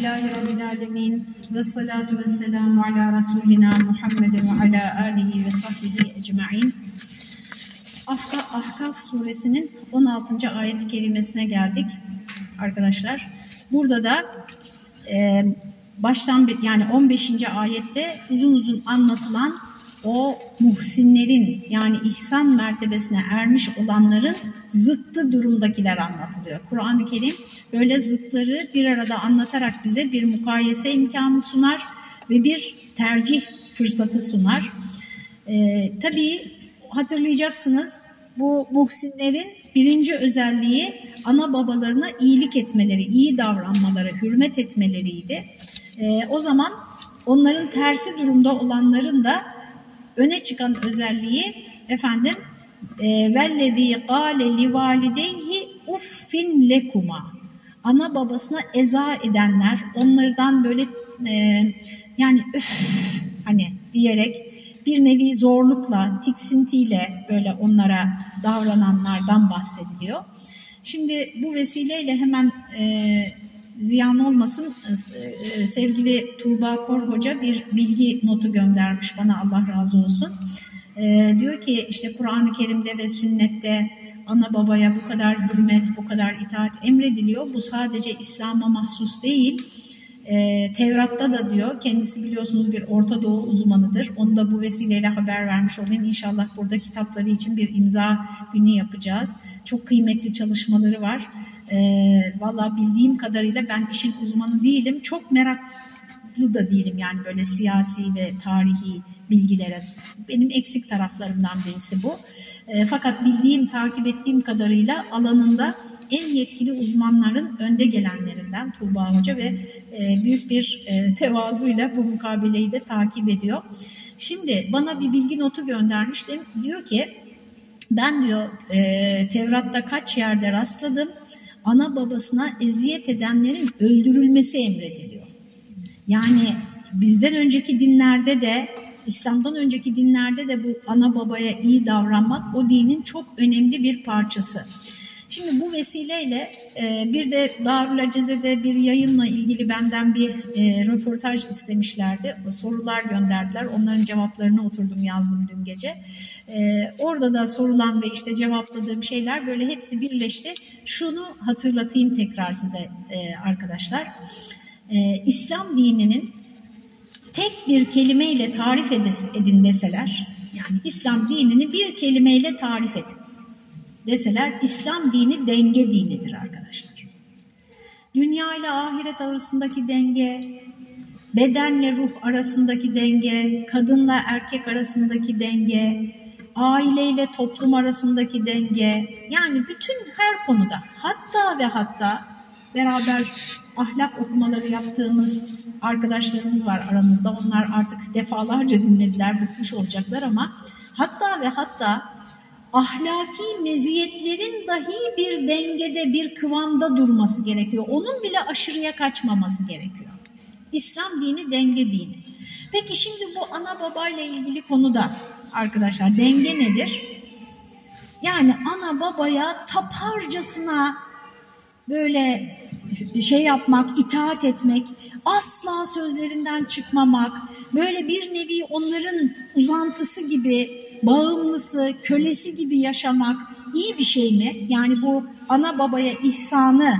Elhamdülillahi Rabbil Alemin ve salatu ve selamu ala Resulina Muhammed ve ala alihi ve sahbihi ecma'in. Ahkaf, Ahkaf suresinin 16. ayet-i kerimesine geldik arkadaşlar. Burada da e, baştan yani 15. ayette uzun uzun anlatılan o muhsinlerin yani ihsan mertebesine ermiş olanların zıttı durumdakiler anlatılıyor. Kur'an-ı Kerim böyle zıtları bir arada anlatarak bize bir mukayese imkanı sunar ve bir tercih fırsatı sunar. Ee, tabii hatırlayacaksınız bu muhsinlerin birinci özelliği ana babalarına iyilik etmeleri, iyi davranmaları, hürmet etmeleriydi. Ee, o zaman onların tersi durumda olanların da öne çıkan özelliği efendim e, vellezî gâle li valideyhi uffin lekuma ana babasına eza edenler onlardan böyle e, yani üf hani diyerek bir nevi zorlukla, tiksintiyle böyle onlara davrananlardan bahsediliyor. Şimdi bu vesileyle hemen e, ziyan olmasın e, sevgili Tuğba Kor Hoca bir bilgi notu göndermiş bana Allah razı olsun. E, diyor ki işte Kur'an-ı Kerim'de ve sünnette ana babaya bu kadar hürmet, bu kadar itaat emrediliyor. Bu sadece İslam'a mahsus değil. E, Tevrat'ta da diyor, kendisi biliyorsunuz bir Orta Doğu uzmanıdır. Onu da bu vesileyle haber vermiş olayım. İnşallah burada kitapları için bir imza günü yapacağız. Çok kıymetli çalışmaları var. E, Valla bildiğim kadarıyla ben işin uzmanı değilim. Çok meraklı da değilim yani böyle siyasi ve tarihi bilgilere. Benim eksik taraflarımdan birisi bu. E, fakat bildiğim, takip ettiğim kadarıyla alanında en yetkili uzmanların önde gelenlerinden Tuğba Hoca ve e, büyük bir e, tevazuyla bu mukabeleyi de takip ediyor. Şimdi bana bir bilgi notu göndermiş. Diyor ki ben diyor e, Tevrat'ta kaç yerde rastladım ana babasına eziyet edenlerin öldürülmesi emrediliyor. Yani bizden önceki dinlerde de İslam'dan önceki dinlerde de bu ana babaya iyi davranmak o dinin çok önemli bir parçası. Şimdi bu vesileyle e, bir de Darül Aceze'de bir yayınla ilgili benden bir e, röportaj istemişlerdi. Sorular gönderdiler. Onların cevaplarını oturdum yazdım dün gece. E, orada da sorulan ve işte cevapladığım şeyler böyle hepsi birleşti. Şunu hatırlatayım tekrar size e, arkadaşlar. E, İslam dininin tek bir kelimeyle tarif edin deseler, yani İslam dinini bir kelimeyle tarif edin deseler İslam dini denge dinidir arkadaşlar. Dünya ile ahiret arasındaki denge, bedenle ruh arasındaki denge, kadınla erkek arasındaki denge, aileyle toplum arasındaki denge, yani bütün her konuda hatta ve hatta beraber ahlak okumaları yaptığımız arkadaşlarımız var aramızda. Onlar artık defalarca dinlediler, bıkmış olacaklar ama hatta ve hatta ahlaki meziyetlerin dahi bir dengede, bir kıvamda durması gerekiyor. Onun bile aşırıya kaçmaması gerekiyor. İslam dini denge dini. Peki şimdi bu ana babayla ilgili konuda arkadaşlar denge nedir? Yani ana babaya taparcasına böyle şey yapmak, itaat etmek, asla sözlerinden çıkmamak, böyle bir nevi onların uzantısı gibi bağımlısı, kölesi gibi yaşamak iyi bir şey mi? Yani bu ana babaya ihsanı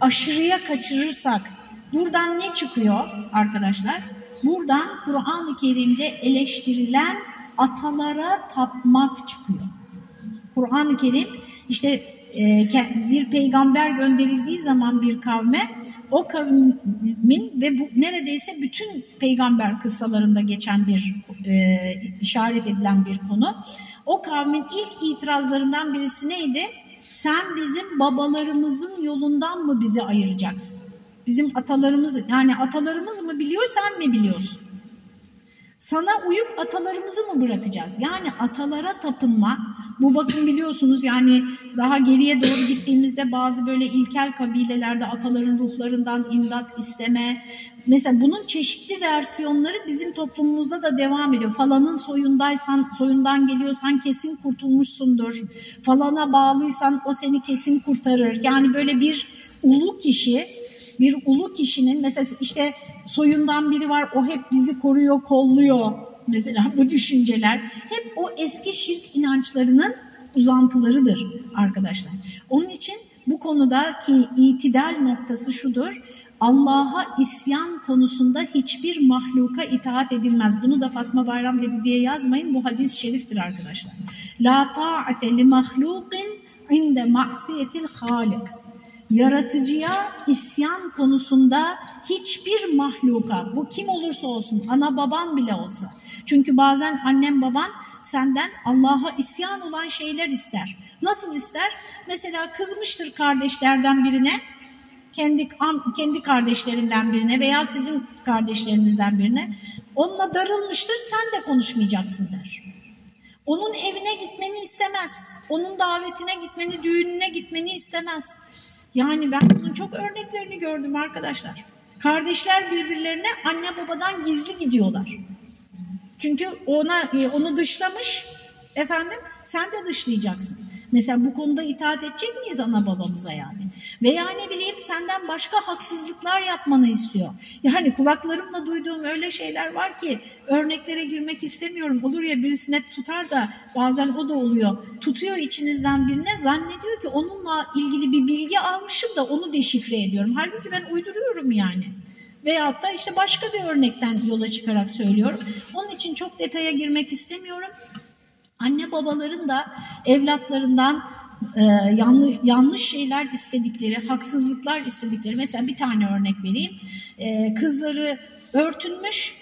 aşırıya kaçırırsak buradan ne çıkıyor arkadaşlar? Buradan Kur'an-ı Kerim'de eleştirilen atalara tapmak çıkıyor. Kur'an-ı Kerim işte bir peygamber gönderildiği zaman bir kavme o kavmin ve bu neredeyse bütün peygamber kıssalarında geçen bir e, işaret edilen bir konu. O kavmin ilk itirazlarından birisi neydi? Sen bizim babalarımızın yolundan mı bizi ayıracaksın? Bizim atalarımız yani atalarımız mı biliyor sen mi biliyorsun? Sana uyup atalarımızı mı bırakacağız? Yani atalara tapınma. Bu bakın biliyorsunuz yani daha geriye doğru gittiğimizde bazı böyle ilkel kabilelerde ataların ruhlarından imdat isteme. Mesela bunun çeşitli versiyonları bizim toplumumuzda da devam ediyor. Falanın soyundaysan, soyundan geliyorsan kesin kurtulmuşsundur. Falana bağlıysan o seni kesin kurtarır. Yani böyle bir ulu kişi bir ulu kişinin mesela işte soyundan biri var o hep bizi koruyor, kolluyor mesela bu düşünceler hep o eski şirk inançlarının uzantılarıdır arkadaşlar. Onun için bu konudaki itidal noktası şudur. Allah'a isyan konusunda hiçbir mahluka itaat edilmez. Bunu da Fatma Bayram dedi diye yazmayın. Bu hadis şeriftir arkadaşlar. La ta'ate li mahlukin inde ma'siyetil halik yaratıcıya isyan konusunda hiçbir mahluka, bu kim olursa olsun, ana baban bile olsa. Çünkü bazen annem baban senden Allah'a isyan olan şeyler ister. Nasıl ister? Mesela kızmıştır kardeşlerden birine, kendi kendi kardeşlerinden birine veya sizin kardeşlerinizden birine. Onunla darılmıştır, sen de konuşmayacaksın der. Onun evine gitmeni istemez. Onun davetine gitmeni, düğününe gitmeni istemez. Yani ben bunun çok örneklerini gördüm arkadaşlar. Kardeşler birbirlerine anne babadan gizli gidiyorlar. Çünkü ona e, onu dışlamış efendim sen de dışlayacaksın. Mesela bu konuda itaat edecek miyiz ana babamıza yani? Veya ne bileyim senden başka haksızlıklar yapmanı istiyor. Yani kulaklarımla duyduğum öyle şeyler var ki örneklere girmek istemiyorum. Olur ya birisine tutar da bazen o da oluyor. Tutuyor içinizden birine zannediyor ki onunla ilgili bir bilgi almışım da onu deşifre ediyorum. Halbuki ben uyduruyorum yani veyahut da işte başka bir örnekten yola çıkarak söylüyorum. Onun için çok detaya girmek istemiyorum. Anne babaların da evlatlarından e, yanlış, yanlış şeyler istedikleri, haksızlıklar istedikleri. Mesela bir tane örnek vereyim. E, kızları örtünmüş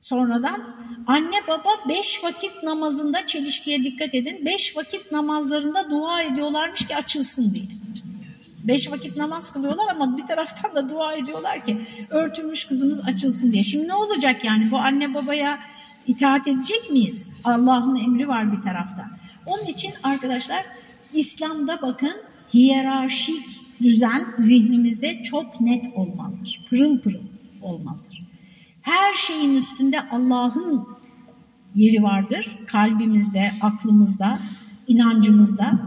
sonradan. Anne baba beş vakit namazında çelişkiye dikkat edin. Beş vakit namazlarında dua ediyorlarmış ki açılsın diye. Beş vakit namaz kılıyorlar ama bir taraftan da dua ediyorlar ki örtülmüş kızımız açılsın diye. Şimdi ne olacak yani bu anne babaya itaat edecek miyiz? Allah'ın emri var bir tarafta. Onun için arkadaşlar İslam'da bakın hiyerarşik düzen zihnimizde çok net olmalıdır. Pırıl pırıl olmalıdır. Her şeyin üstünde Allah'ın yeri vardır. Kalbimizde, aklımızda, inancımızda.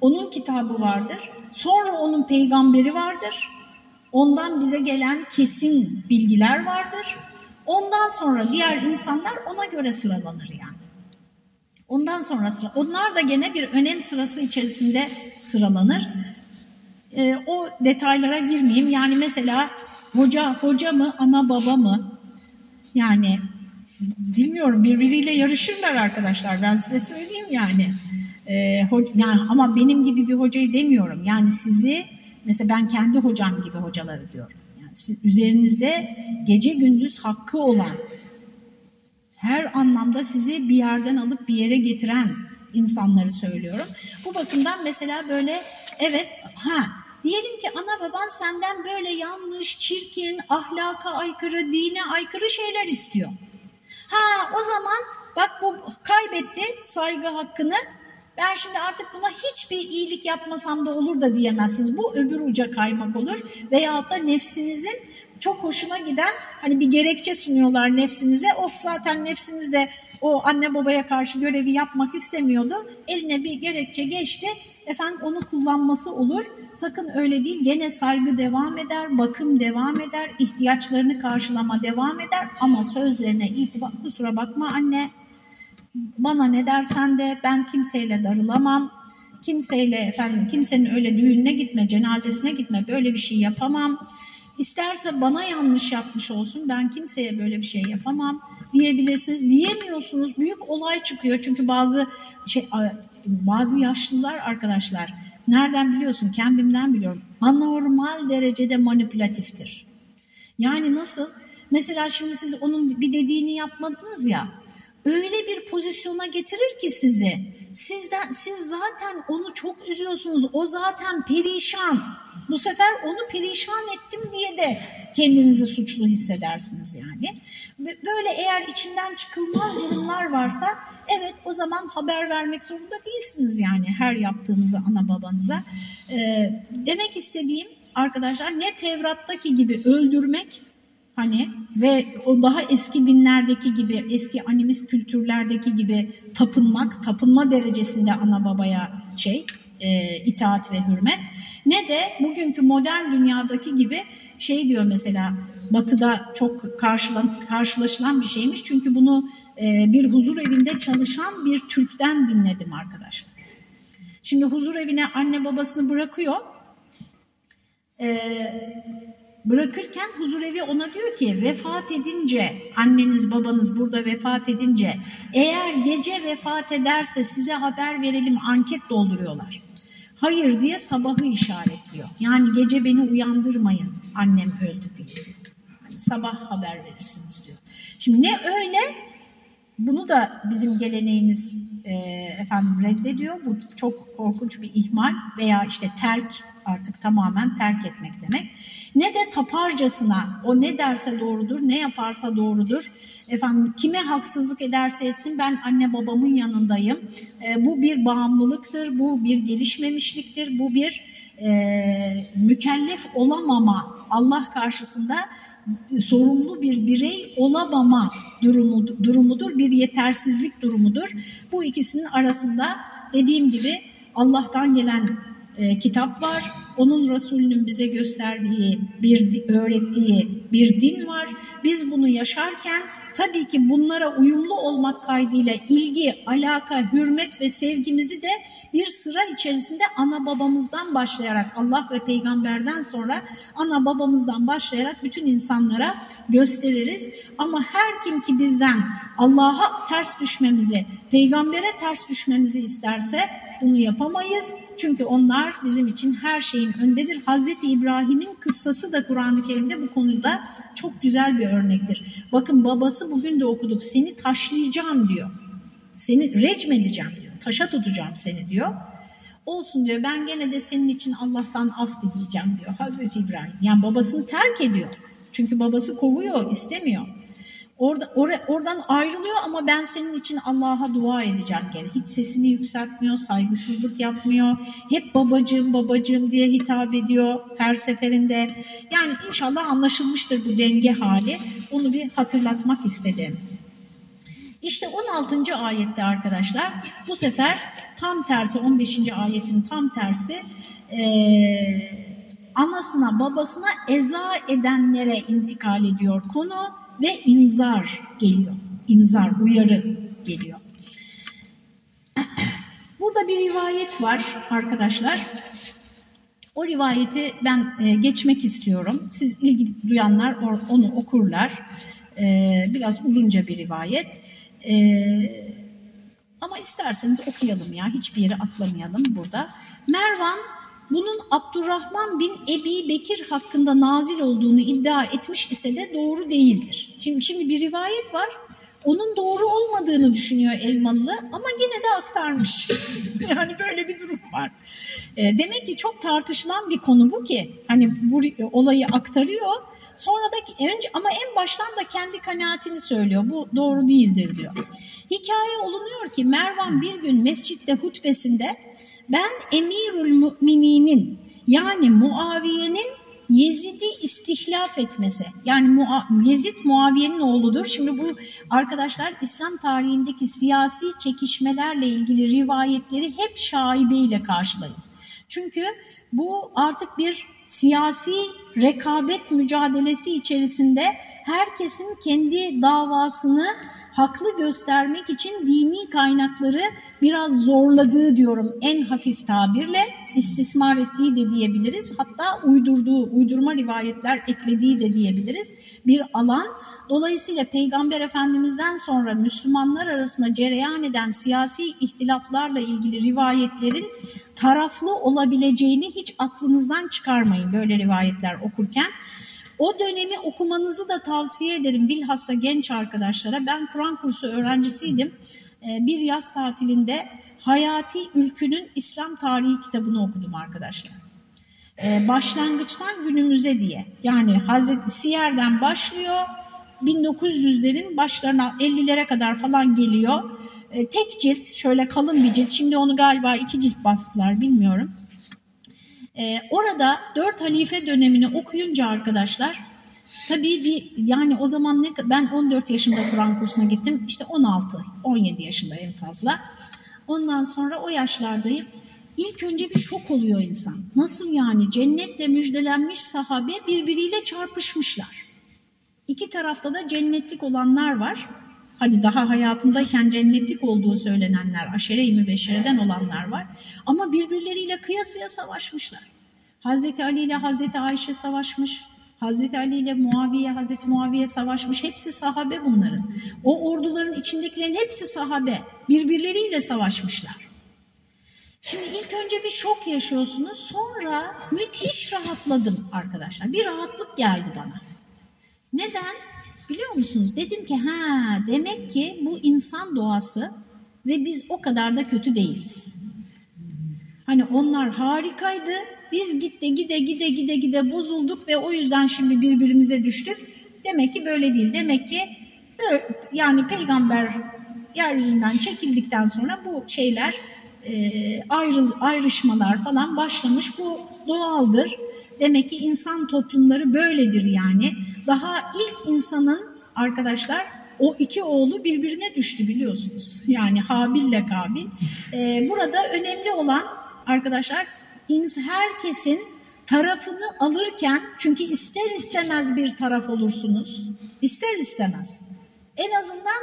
Onun kitabı vardır. Sonra onun peygamberi vardır. Ondan bize gelen kesin bilgiler vardır. Ondan sonra diğer insanlar ona göre sıralanır yani. Ondan sonra sıra, onlar da gene bir önem sırası içerisinde sıralanır. E, o detaylara girmeyeyim. Yani mesela hoca hoca mı ama baba mı? Yani bilmiyorum birbiriyle yarışırlar arkadaşlar. Ben size söyleyeyim yani. E, yani ama benim gibi bir hocayı demiyorum. Yani sizi mesela ben kendi hocam gibi hocaları diyorum üzerinizde gece gündüz hakkı olan, her anlamda sizi bir yerden alıp bir yere getiren insanları söylüyorum. Bu bakımdan mesela böyle evet ha diyelim ki ana baban senden böyle yanlış, çirkin, ahlaka aykırı, dine aykırı şeyler istiyor. Ha o zaman bak bu kaybetti saygı hakkını ben şimdi artık buna hiçbir iyilik yapmasam da olur da diyemezsiniz. Bu öbür uca kaymak olur. Veyahut da nefsinizin çok hoşuna giden hani bir gerekçe sunuyorlar nefsinize. Oh zaten nefsiniz de o anne babaya karşı görevi yapmak istemiyordu. Eline bir gerekçe geçti. Efendim onu kullanması olur. Sakın öyle değil. Gene saygı devam eder, bakım devam eder, ihtiyaçlarını karşılama devam eder. Ama sözlerine itibar, kusura bakma anne bana ne dersen de ben kimseyle darılamam. Kimseyle efendim kimsenin öyle düğününe gitme, cenazesine gitme böyle bir şey yapamam. İsterse bana yanlış yapmış olsun ben kimseye böyle bir şey yapamam diyebilirsiniz. Diyemiyorsunuz büyük olay çıkıyor çünkü bazı şey, bazı yaşlılar arkadaşlar nereden biliyorsun kendimden biliyorum anormal derecede manipülatiftir. Yani nasıl? Mesela şimdi siz onun bir dediğini yapmadınız ya öyle bir pozisyona getirir ki sizi. Sizden siz zaten onu çok üzüyorsunuz. O zaten perişan. Bu sefer onu perişan ettim diye de kendinizi suçlu hissedersiniz yani. Böyle eğer içinden çıkılmaz durumlar varsa evet o zaman haber vermek zorunda değilsiniz yani her yaptığınızı ana babanıza. Ee, demek istediğim arkadaşlar ne Tevrat'taki gibi öldürmek Hani ve o daha eski dinlerdeki gibi, eski animist kültürlerdeki gibi tapınmak, tapınma derecesinde ana babaya şey, e, itaat ve hürmet ne de bugünkü modern dünyadaki gibi şey diyor mesela batıda çok karşılan, karşılaşılan bir şeymiş. Çünkü bunu e, bir huzur evinde çalışan bir Türk'ten dinledim arkadaşlar. Şimdi huzur evine anne babasını bırakıyor. Ee, bırakırken huzurevi ona diyor ki vefat edince anneniz babanız burada vefat edince eğer gece vefat ederse size haber verelim anket dolduruyorlar. Hayır diye sabahı işaretliyor. Yani gece beni uyandırmayın annem öldü diye. Yani sabah haber verirsiniz diyor. Şimdi ne öyle bunu da bizim geleneğimiz e, efendim reddediyor. Bu çok korkunç bir ihmal veya işte terk artık tamamen terk etmek demek. Ne de taparcasına o ne derse doğrudur, ne yaparsa doğrudur. Efendim kime haksızlık ederse etsin ben anne babamın yanındayım. E, bu bir bağımlılıktır, bu bir gelişmemişliktir, bu bir e, mükellef olamama Allah karşısında sorumlu bir birey olamama durumu, durumudur, bir yetersizlik durumudur. Bu ikisinin arasında dediğim gibi Allah'tan gelen e, kitap var. Onun Resulünün bize gösterdiği, bir öğrettiği bir din var. Biz bunu yaşarken tabii ki bunlara uyumlu olmak kaydıyla ilgi, alaka, hürmet ve sevgimizi de bir sıra içerisinde ana babamızdan başlayarak Allah ve peygamberden sonra ana babamızdan başlayarak bütün insanlara gösteririz. Ama her kim ki bizden Allah'a ters düşmemizi, peygambere ters düşmemizi isterse bunu yapamayız. Çünkü onlar bizim için her şeyin öndedir. Hazreti İbrahim'in kıssası da Kur'an-ı Kerim'de bu konuda çok güzel bir örnektir. Bakın babası bugün de okuduk. Seni taşlayacağım diyor. Seni recm edeceğim diyor. Taşa tutacağım seni diyor. Olsun diyor ben gene de senin için Allah'tan af dileyeceğim diyor Hazreti İbrahim. Yani babasını terk ediyor. Çünkü babası kovuyor, istemiyor. Orada, or, oradan ayrılıyor ama ben senin için Allah'a dua edeceğim gene. Hiç sesini yükseltmiyor, saygısızlık yapmıyor. Hep babacığım babacığım diye hitap ediyor her seferinde. Yani inşallah anlaşılmıştır bu denge hali. Onu bir hatırlatmak istedim. İşte 16. ayette arkadaşlar bu sefer tam tersi 15. ayetin tam tersi ee, anasına babasına eza edenlere intikal ediyor konu ve inzar geliyor. İnzar, uyarı geliyor. Burada bir rivayet var arkadaşlar. O rivayeti ben e, geçmek istiyorum. Siz ilgi duyanlar onu okurlar. E, biraz uzunca bir rivayet. E, ama isterseniz okuyalım ya. Hiçbir yere atlamayalım burada. Mervan bunun Abdurrahman bin Ebi Bekir hakkında nazil olduğunu iddia etmiş ise de doğru değildir. Şimdi, şimdi bir rivayet var. Onun doğru olmadığını düşünüyor Elmalı ama gene de aktarmış. yani böyle bir durum var. E, demek ki çok tartışılan bir konu bu ki. Hani bu olayı aktarıyor. Sonra da önce ama en baştan da kendi kanaatini söylüyor. Bu doğru değildir diyor. Hikaye olunuyor ki Mervan bir gün mescitte hutbesinde ben emirül mümininin yani Muaviye'nin Yezid'i istihlaf etmesi. Yani Yezid Muaviye'nin oğludur. Şimdi bu arkadaşlar İslam tarihindeki siyasi çekişmelerle ilgili rivayetleri hep şaibeyle karşılayın. Çünkü bu artık bir siyasi rekabet mücadelesi içerisinde herkesin kendi davasını haklı göstermek için dini kaynakları biraz zorladığı diyorum en hafif tabirle istismar ettiği de diyebiliriz. Hatta uydurduğu, uydurma rivayetler eklediği de diyebiliriz bir alan. Dolayısıyla Peygamber Efendimiz'den sonra Müslümanlar arasında cereyan eden siyasi ihtilaflarla ilgili rivayetlerin taraflı olabileceğini hiç aklınızdan çıkarmayın böyle rivayetler okurken. O dönemi okumanızı da tavsiye ederim bilhassa genç arkadaşlara. Ben Kur'an kursu öğrencisiydim. Ee, bir yaz tatilinde Hayati Ülkü'nün İslam Tarihi kitabını okudum arkadaşlar. Ee, başlangıçtan günümüze diye. Yani Hazreti Siyer'den başlıyor. 1900'lerin başlarına 50'lere kadar falan geliyor. Ee, tek cilt, şöyle kalın bir cilt. Şimdi onu galiba iki cilt bastılar bilmiyorum. Ee, orada dört halife dönemini okuyunca arkadaşlar tabii bir yani o zaman ne ben 14 yaşında Kur'an kursuna gittim işte 16 17 yaşında en fazla. Ondan sonra o yaşlardayım. İlk önce bir şok oluyor insan. Nasıl yani cennetle müjdelenmiş sahabe birbiriyle çarpışmışlar. İki tarafta da cennetlik olanlar var. Hani daha hayatındayken cennetlik olduğu söylenenler, aşere-i mübeşşereden olanlar var. Ama birbirleriyle kıyasıya savaşmışlar. Hazreti Ali ile Hazreti Ayşe savaşmış. Hazreti Ali ile Muaviye, Hazreti Muaviye savaşmış. Hepsi sahabe bunların. O orduların içindekilerin hepsi sahabe. Birbirleriyle savaşmışlar. Şimdi ilk önce bir şok yaşıyorsunuz. Sonra müthiş rahatladım arkadaşlar. Bir rahatlık geldi bana. Neden? Biliyor musunuz? Dedim ki ha demek ki bu insan doğası ve biz o kadar da kötü değiliz. Hani onlar harikaydı. Biz gitte gide gide gide gide bozulduk ve o yüzden şimdi birbirimize düştük. Demek ki böyle değil. Demek ki yani peygamber yeryüzünden çekildikten sonra bu şeyler ayrı, ayrışmalar falan başlamış. Bu doğaldır. Demek ki insan toplumları böyledir yani. Daha ilk insanın arkadaşlar o iki oğlu birbirine düştü biliyorsunuz. Yani Habil ile Kabil. Ee, burada önemli olan arkadaşlar herkesin tarafını alırken çünkü ister istemez bir taraf olursunuz. İster istemez. En azından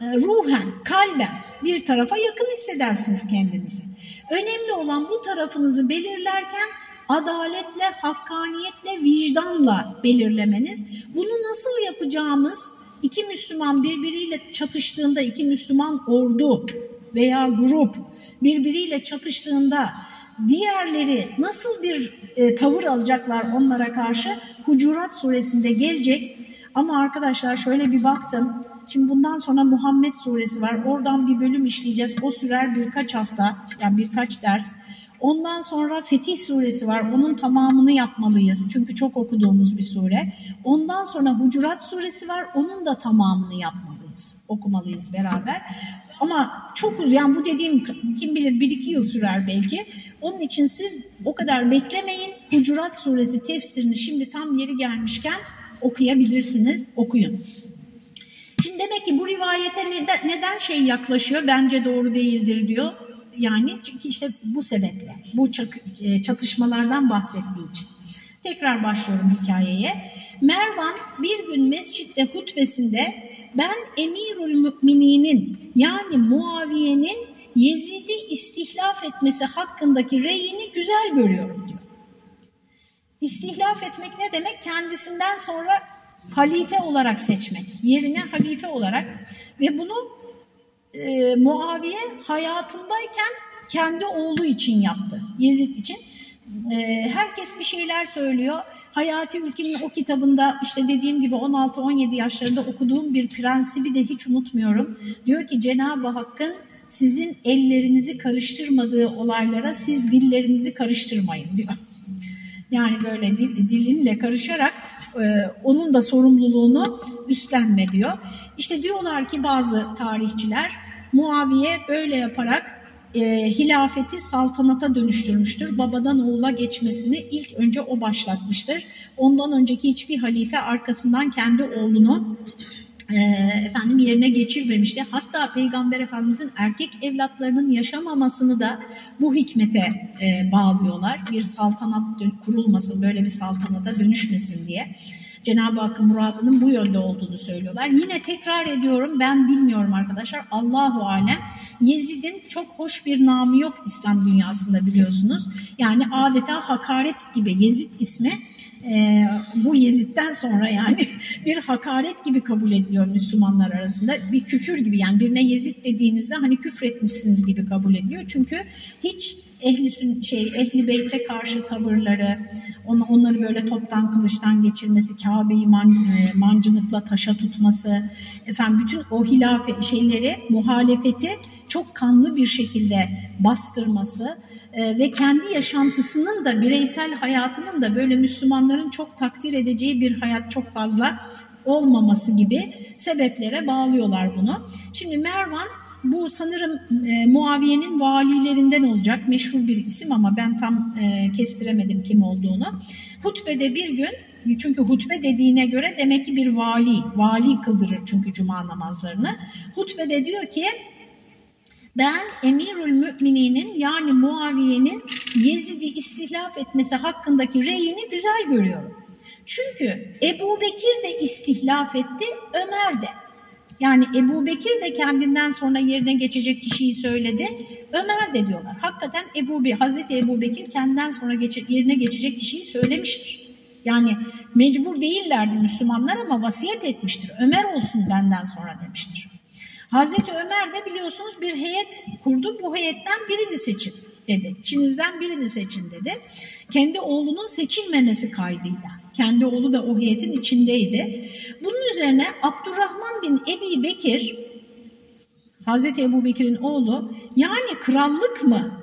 e, ruhen, kalben bir tarafa yakın hissedersiniz kendinizi. Önemli olan bu tarafınızı belirlerken adaletle, hakkaniyetle, vicdanla belirlemeniz. Bunu nasıl yapacağımız iki Müslüman birbiriyle çatıştığında, iki Müslüman ordu veya grup birbiriyle çatıştığında diğerleri nasıl bir e, tavır alacaklar onlara karşı Hucurat suresinde gelecek. Ama arkadaşlar şöyle bir baktım. Şimdi bundan sonra Muhammed suresi var. Oradan bir bölüm işleyeceğiz. O sürer birkaç hafta, yani birkaç ders. Ondan sonra Fetih suresi var. Onun tamamını yapmalıyız. Çünkü çok okuduğumuz bir sure. Ondan sonra Hucurat suresi var. Onun da tamamını yapmalıyız. Okumalıyız beraber. Ama çok uzun. Yani bu dediğim kim bilir bir iki yıl sürer belki. Onun için siz o kadar beklemeyin. Hucurat suresi tefsirini şimdi tam yeri gelmişken okuyabilirsiniz. Okuyun. Şimdi demek ki bu rivayete neden, neden şey yaklaşıyor? Bence doğru değildir diyor. Yani çünkü işte bu sebeple, bu e, çatışmalardan bahsettiği için. Tekrar başlıyorum hikayeye. Mervan bir gün mescitte hutbesinde ben Emirül Mümininin yani Muaviye'nin Yezid'i istihlaf etmesi hakkındaki reyini güzel görüyorum diyor. İstihlaf etmek ne demek? Kendisinden sonra halife olarak seçmek, yerine halife olarak ve bunu e, Muaviye hayatındayken kendi oğlu için yaptı, Yezid için. E, herkes bir şeyler söylüyor. Hayati Ülke'nin o kitabında işte dediğim gibi 16-17 yaşlarında okuduğum bir prensibi de hiç unutmuyorum. Diyor ki Cenab-ı Hakk'ın sizin ellerinizi karıştırmadığı olaylara siz dillerinizi karıştırmayın diyor. Yani böyle dil, dilinle karışarak e, onun da sorumluluğunu üstlenme diyor. İşte diyorlar ki bazı tarihçiler Muaviye böyle yaparak e, hilafeti saltanata dönüştürmüştür. Babadan oğula geçmesini ilk önce o başlatmıştır. Ondan önceki hiçbir halife arkasından kendi oğlunu efendim yerine geçirmemişti. Hatta Peygamber Efendimizin erkek evlatlarının yaşamamasını da bu hikmete e, bağlıyorlar. Bir saltanat kurulmasın, böyle bir saltanata dönüşmesin diye. Cenab-ı Hakk'ın muradının bu yönde olduğunu söylüyorlar. Yine tekrar ediyorum ben bilmiyorum arkadaşlar Allahu Alem Yezid'in çok hoş bir namı yok İslam dünyasında biliyorsunuz. Yani adeta hakaret gibi Yezid ismi e, bu Yezid'den sonra yani bir hakaret gibi kabul ediliyor Müslümanlar arasında. Bir küfür gibi yani birine Yezid dediğinizde hani küfretmişsiniz gibi kabul ediliyor. Çünkü hiç ehli şey ehli beyte karşı tavırları, onu, onları böyle toptan kılıçtan geçirmesi, Kabe'yi man, e, mancınıkla taşa tutması, efendim bütün o hilafe şeyleri, muhalefeti çok kanlı bir şekilde bastırması ve kendi yaşantısının da bireysel hayatının da böyle Müslümanların çok takdir edeceği bir hayat çok fazla olmaması gibi sebeplere bağlıyorlar bunu. Şimdi Mervan bu sanırım e, Muaviye'nin valilerinden olacak meşhur bir isim ama ben tam e, kestiremedim kim olduğunu. Hutbede bir gün çünkü hutbe dediğine göre demek ki bir vali, vali kıldırır çünkü cuma namazlarını. Hutbede diyor ki Ben emirül mümininin yani Muaviye'nin Yezid'i istihlaf etmesi hakkındaki reyini güzel görüyorum. Çünkü Ebu Bekir de istihlaf etti, Ömer de. Yani Ebu Bekir de kendinden sonra yerine geçecek kişiyi söyledi. Ömer de diyorlar. Hakikaten Ebu Be Hazreti Ebu Bekir kendinden sonra geçe yerine geçecek kişiyi söylemiştir. Yani mecbur değillerdi Müslümanlar ama vasiyet etmiştir. Ömer olsun benden sonra demiştir. Hazreti Ömer de biliyorsunuz bir heyet kurdu. Bu heyetten birini seçin dedi. İçinizden birini seçin dedi. Kendi oğlunun seçilmemesi kaydıyla. Kendi oğlu da o heyetin içindeydi. Bunun üzerine Abdurrahman bin Ebi Bekir, Hazreti Ebu Bekir'in oğlu, yani krallık mı?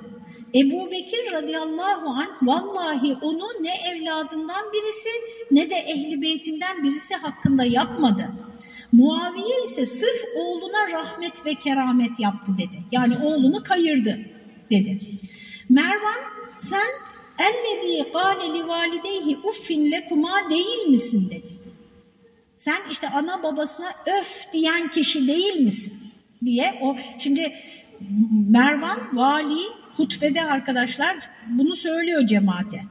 Ebu Bekir radıyallahu anh vallahi onu ne evladından birisi ne de ehli beytinden birisi hakkında yapmadı. Muaviye ise sırf oğluna rahmet ve keramet yaptı dedi. Yani oğlunu kayırdı dedi. Mervan sen ellezî gâle li valideyhi uffin lekuma değil misin dedi. Sen işte ana babasına öf diyen kişi değil misin diye o şimdi Mervan vali hutbede arkadaşlar bunu söylüyor cemaate.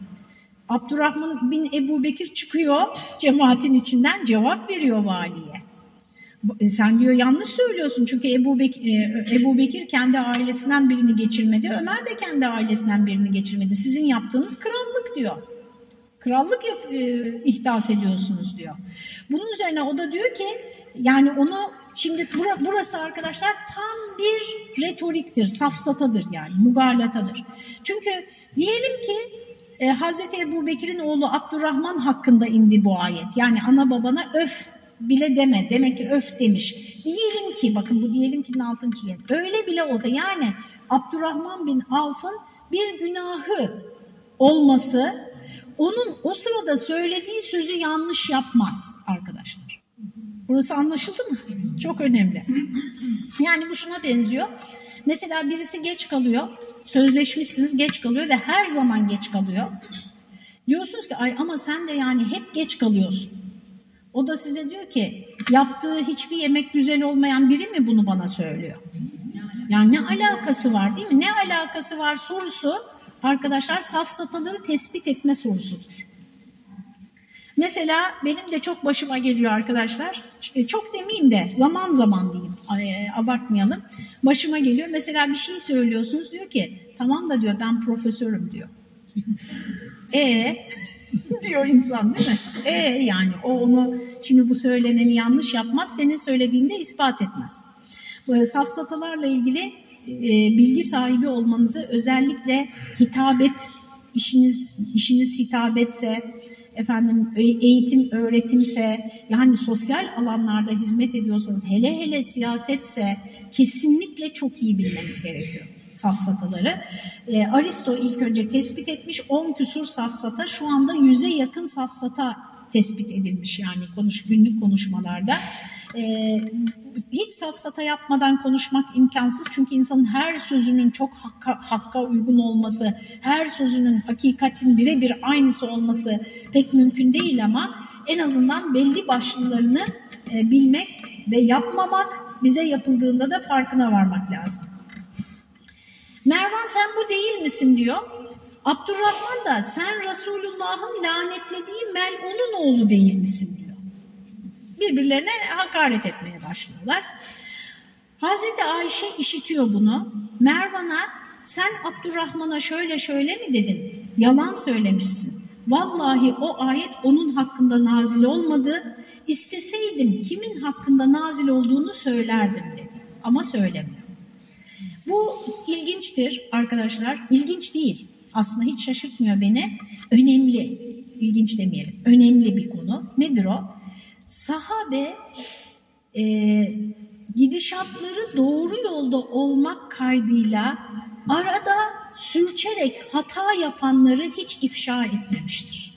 Abdurrahman bin Ebu Bekir çıkıyor cemaatin içinden cevap veriyor valiye. E, sen diyor yanlış söylüyorsun çünkü Ebu Bekir, e, Ebu Bekir kendi ailesinden birini geçirmedi. Ömer de kendi ailesinden birini geçirmedi. Sizin yaptığınız krallık diyor. Krallık yap, e, ihdas ediyorsunuz diyor. Bunun üzerine o da diyor ki yani onu şimdi burası arkadaşlar tam bir retoriktir, safsatadır yani mugalatadır. Çünkü diyelim ki e, Hazreti Ebu Bekir'in oğlu Abdurrahman hakkında indi bu ayet. Yani ana babana öf bile deme. Demek ki öf demiş. Diyelim ki bakın bu diyelim ki'nin altını çiziyorum. Öyle bile olsa yani Abdurrahman bin Avf'ın bir günahı olması onun o sırada söylediği sözü yanlış yapmaz arkadaşlar. Burası anlaşıldı mı? Çok önemli. Yani bu şuna benziyor. Mesela birisi geç kalıyor, sözleşmişsiniz geç kalıyor ve her zaman geç kalıyor. Diyorsunuz ki ay ama sen de yani hep geç kalıyorsun. O da size diyor ki yaptığı hiçbir yemek güzel olmayan biri mi bunu bana söylüyor? Yani ne alakası var değil mi? Ne alakası var sorusu arkadaşlar safsataları tespit etme sorusudur. Mesela benim de çok başıma geliyor arkadaşlar. E, çok demeyeyim de zaman zaman diyeyim. E, abartmayalım. Başıma geliyor. Mesela bir şey söylüyorsunuz diyor ki tamam da diyor ben profesörüm diyor. E diyor insan değil mi? E yani o onu şimdi bu söyleneni yanlış yapmaz, senin söylediğinde ispat etmez. Bu safsatalarla ilgili e, bilgi sahibi olmanızı özellikle hitabet işiniz işiniz hitabetse efendim eğitim öğretimse yani sosyal alanlarda hizmet ediyorsanız hele hele siyasetse kesinlikle çok iyi bilmeniz gerekiyor safsataları. E, Aristo ilk önce tespit etmiş 10 küsur safsata şu anda 100'e yakın safsata tespit edilmiş yani konuş günlük konuşmalarda. Ee, hiç safsata yapmadan konuşmak imkansız çünkü insanın her sözünün çok hakka, hakka uygun olması, her sözünün hakikatin birebir aynısı olması pek mümkün değil ama en azından belli başlılarını e, bilmek ve yapmamak bize yapıldığında da farkına varmak lazım. Mervan sen bu değil misin diyor. Abdurrahman da sen Resulullah'ın lanetlediği melunun oğlu değil misin diyor. Birbirlerine hakaret etmeye başlıyorlar. Hazreti Ayşe işitiyor bunu. Mervan'a sen Abdurrahman'a şöyle şöyle mi dedin? Yalan söylemişsin. Vallahi o ayet onun hakkında nazil olmadı. İsteseydim kimin hakkında nazil olduğunu söylerdim dedi. Ama söylemiyor. Bu ilginçtir arkadaşlar. İlginç değil. Aslında hiç şaşırtmıyor beni. Önemli, ilginç demeyelim. Önemli bir konu. Nedir o? Sahabe e, gidişatları doğru yolda olmak kaydıyla arada sürçerek hata yapanları hiç ifşa etmemiştir.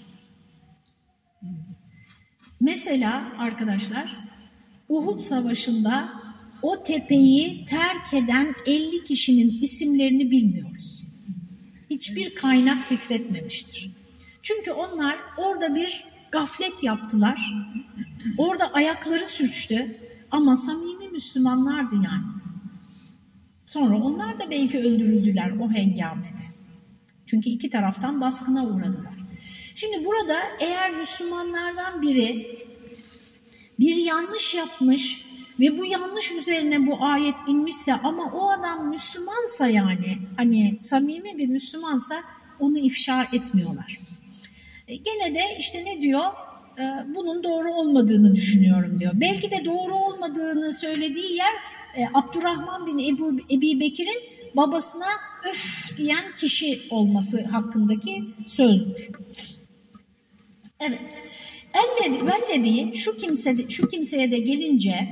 Mesela arkadaşlar Uhud Savaşı'nda o tepeyi terk eden 50 kişinin isimlerini bilmiyoruz. Hiçbir kaynak zikretmemiştir. Çünkü onlar orada bir gaflet yaptılar. Orada ayakları sürçtü ama samimi Müslümanlardı yani. Sonra onlar da belki öldürüldüler o hengamede. Çünkü iki taraftan baskına uğradılar. Şimdi burada eğer Müslümanlardan biri bir yanlış yapmış ve bu yanlış üzerine bu ayet inmişse ama o adam Müslümansa yani hani samimi bir Müslümansa onu ifşa etmiyorlar. E, gene de işte ne diyor? E, bunun doğru olmadığını düşünüyorum diyor. Belki de doğru olmadığını söylediği yer e, Abdurrahman bin Ebu, Ebi Bekir'in babasına öf diyen kişi olması hakkındaki sözdür. Evet. Elledi, vellediği şu kimse şu kimseye de gelince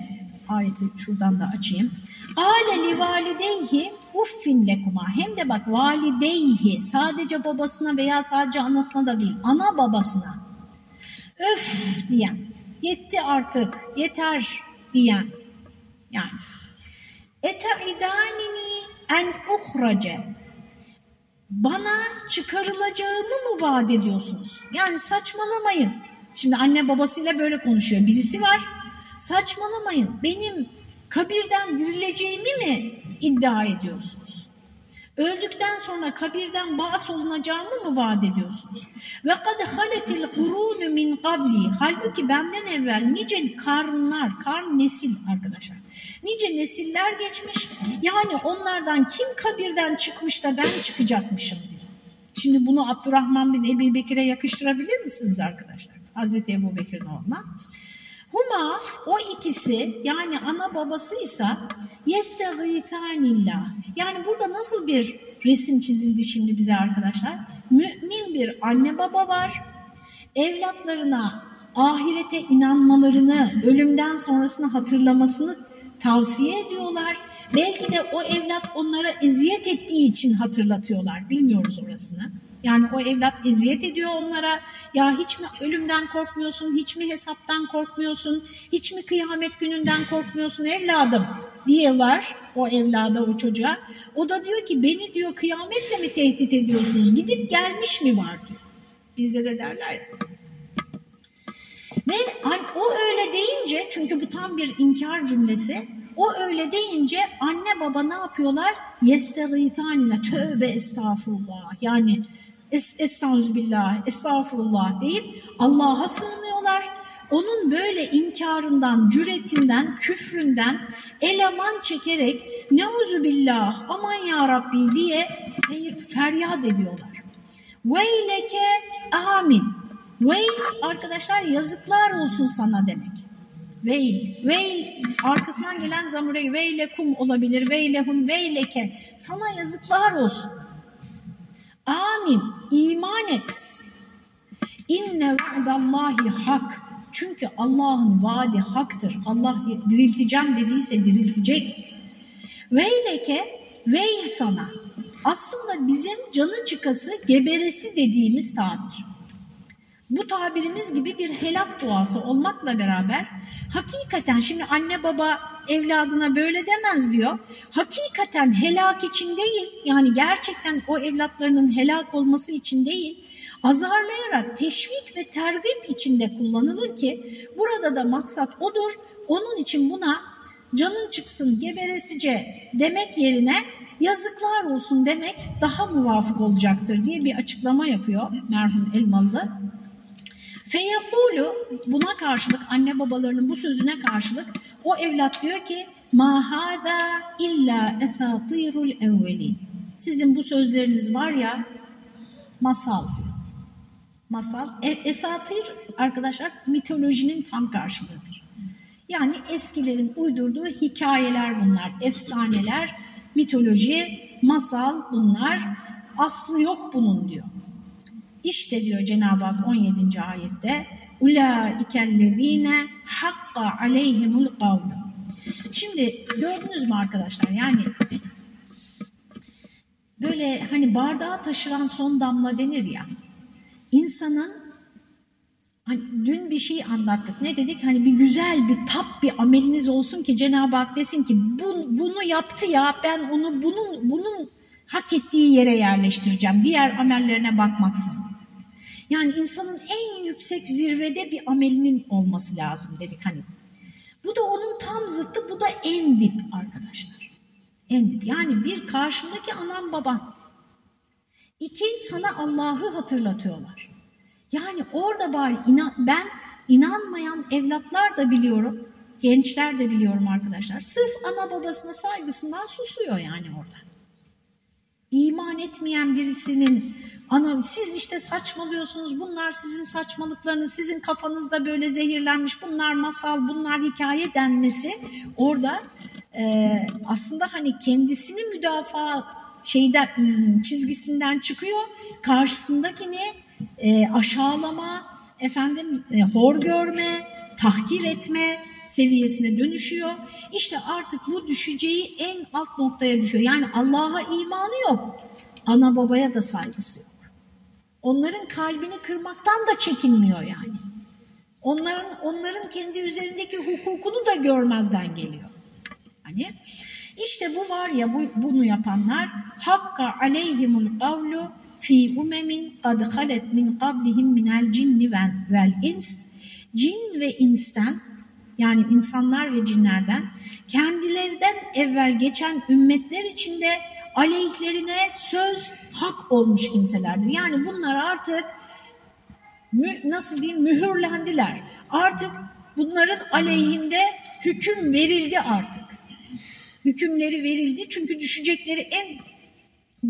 ayeti şuradan da açayım. Ale li valideyhi uffin lekuma. Hem de bak valideyhi sadece babasına veya sadece anasına da değil ana babasına öf diyen yetti artık yeter diyen yani eteidanini en uhrace bana çıkarılacağımı mı vaat ediyorsunuz? Yani saçmalamayın. Şimdi anne babasıyla böyle konuşuyor. Birisi var. Saçmalamayın. Benim kabirden dirileceğimi mi iddia ediyorsunuz? Öldükten sonra kabirden bağış olunacağımı mı vaat ediyorsunuz? Ve kad haletil kurunu min qabli. Halbuki benden evvel nice karnlar, karn nesil arkadaşlar. Nice nesiller geçmiş. Yani onlardan kim kabirden çıkmış da ben çıkacakmışım. Şimdi bunu Abdurrahman bin Ebi Bekir'e yakıştırabilir misiniz arkadaşlar? Hazreti Ebu Bekir'in oğluna. Huma o ikisi yani ana babasıysa yestegîthânillah. Yani burada nasıl bir resim çizildi şimdi bize arkadaşlar? Mümin bir anne baba var. Evlatlarına ahirete inanmalarını, ölümden sonrasını hatırlamasını tavsiye ediyorlar. Belki de o evlat onlara eziyet ettiği için hatırlatıyorlar. Bilmiyoruz orasını. Yani o evlat eziyet ediyor onlara. Ya hiç mi ölümden korkmuyorsun, hiç mi hesaptan korkmuyorsun, hiç mi kıyamet gününden korkmuyorsun evladım diyorlar o evlada, o çocuğa. O da diyor ki beni diyor kıyametle mi tehdit ediyorsunuz? Gidip gelmiş mi var diyor. Bizde de derler. Ve o öyle deyince çünkü bu tam bir inkar cümlesi. O öyle deyince anne baba ne yapıyorlar? Yestegîtânile tövbe estağfurullah. Yani estağfirullah, estağfurullah deyip Allah'a sığınıyorlar. Onun böyle inkarından, cüretinden, küfründen eleman çekerek neuzubillah aman ya Rabbi diye feryat ediyorlar. Veyleke amin. Veil arkadaşlar yazıklar olsun sana demek. Veil, veil arkasından gelen zamure veylekum olabilir, veylehum, veyleke sana yazıklar olsun. Amin. İman et. İnne va'dallahi hak. Çünkü Allah'ın vaadi haktır. Allah dirilteceğim dediyse diriltecek. Veyleke, veil sana. Aslında bizim canı çıkası, geberesi dediğimiz tabir. Bu tabirimiz gibi bir helak duası olmakla beraber hakikaten şimdi anne baba evladına böyle demez diyor. Hakikaten helak için değil yani gerçekten o evlatlarının helak olması için değil azarlayarak teşvik ve tergip içinde kullanılır ki burada da maksat odur. Onun için buna canın çıksın geberesice demek yerine yazıklar olsun demek daha muvafık olacaktır diye bir açıklama yapıyor merhum Elmalı. Feyekulu buna karşılık anne babalarının bu sözüne karşılık o evlat diyor ki mahada illa esatirul evvelin. Sizin bu sözleriniz var ya masal Masal. E, esatir arkadaşlar mitolojinin tam karşılığıdır. Yani eskilerin uydurduğu hikayeler bunlar, efsaneler, mitoloji, masal bunlar. Aslı yok bunun diyor. İşte diyor Cenab-ı Hak 17. ayette ulaikellezine hakka aleyhimul kavlu. Şimdi gördünüz mü arkadaşlar yani böyle hani bardağı taşıran son damla denir ya insanın hani dün bir şey anlattık ne dedik hani bir güzel bir tap bir ameliniz olsun ki Cenab-ı Hak desin ki bu, bunu yaptı ya ben onu bunun bunun hak ettiği yere yerleştireceğim diğer amellerine bakmaksızın. Yani insanın en yüksek zirvede bir amelinin olması lazım dedik hani. Bu da onun tam zıttı, bu da en dip arkadaşlar. En dip. Yani bir karşındaki anan baban. İki sana Allah'ı hatırlatıyorlar. Yani orada bari inan, ben inanmayan evlatlar da biliyorum, gençler de biliyorum arkadaşlar. Sırf ana babasına saygısından susuyor yani orada. İman etmeyen birisinin ana siz işte saçmalıyorsunuz bunlar sizin saçmalıklarınız sizin kafanızda böyle zehirlenmiş bunlar masal bunlar hikaye denmesi orada e, aslında hani kendisini müdafaa şeyden ıı, çizgisinden çıkıyor karşısındakini e, aşağılama efendim e, hor görme tahkir etme seviyesine dönüşüyor. İşte artık bu düşeceği en alt noktaya düşüyor. Yani Allah'a imanı yok. Ana babaya da saygısı yok. Onların kalbini kırmaktan da çekinmiyor yani. Onların onların kendi üzerindeki hukukunu da görmezden geliyor. Hani işte bu var ya bu, bunu yapanlar hakka aleyhimul kavlu fi umemin kad halet min qablihim minel cinni vel ins cin ve insten yani insanlar ve cinlerden kendilerinden evvel geçen ümmetler içinde aleyhlerine söz hak olmuş kimselerdir. Yani bunlar artık nasıl diyeyim mühürlendiler. Artık bunların aleyhinde hüküm verildi artık. Hükümleri verildi çünkü düşecekleri en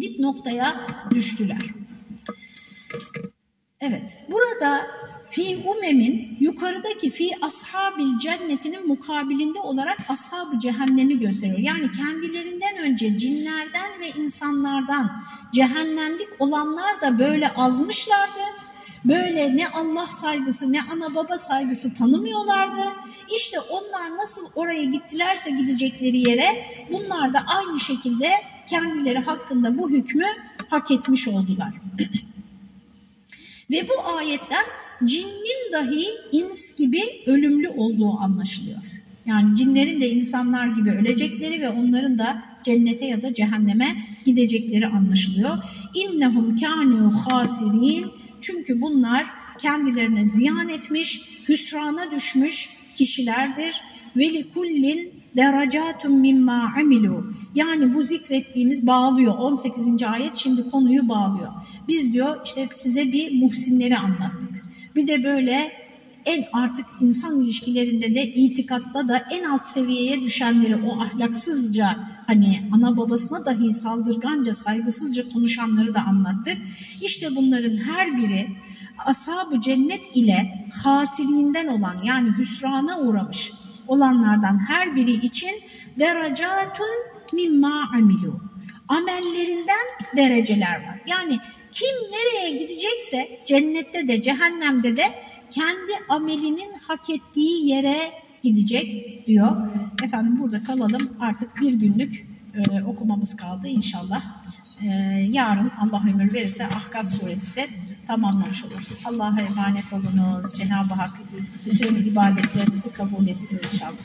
dip noktaya düştüler. Evet, burada fi umemin yukarıdaki fi ashabil cennetinin mukabilinde olarak ashab-ı cehennemi gösteriyor. Yani kendilerinden önce cinlerden ve insanlardan cehennemlik olanlar da böyle azmışlardı. Böyle ne Allah saygısı ne ana baba saygısı tanımıyorlardı. İşte onlar nasıl oraya gittilerse gidecekleri yere bunlar da aynı şekilde kendileri hakkında bu hükmü hak etmiş oldular. Ve bu ayetten cinnin dahi ins gibi ölümlü olduğu anlaşılıyor. Yani cinlerin de insanlar gibi ölecekleri ve onların da cennete ya da cehenneme gidecekleri anlaşılıyor. İnnehum kânû hasirin çünkü bunlar kendilerine ziyan etmiş, hüsrana düşmüş kişilerdir. Ve kullin derecatun mimma amilu. Yani bu zikrettiğimiz bağlıyor. 18. ayet şimdi konuyu bağlıyor. Biz diyor işte size bir muhsinleri anlattık. Bir de böyle en artık insan ilişkilerinde de itikatta da en alt seviyeye düşenleri o ahlaksızca hani ana babasına dahi saldırganca saygısızca konuşanları da anlattık. İşte bunların her biri ashab-ı cennet ile hasiliğinden olan yani hüsrana uğramış olanlardan her biri için derecatun mimma amilu. Amellerinden dereceler var. Yani kim nereye gidecekse cennette de cehennemde de kendi amelinin hak ettiği yere gidecek diyor. Efendim burada kalalım artık bir günlük e, okumamız kaldı inşallah. E, yarın Allah ömür verirse Ahkaf suresi de tamamlamış oluruz. Allah'a emanet olunuz. Cenab-ı Hak bütün ibadetlerinizi kabul etsin inşallah.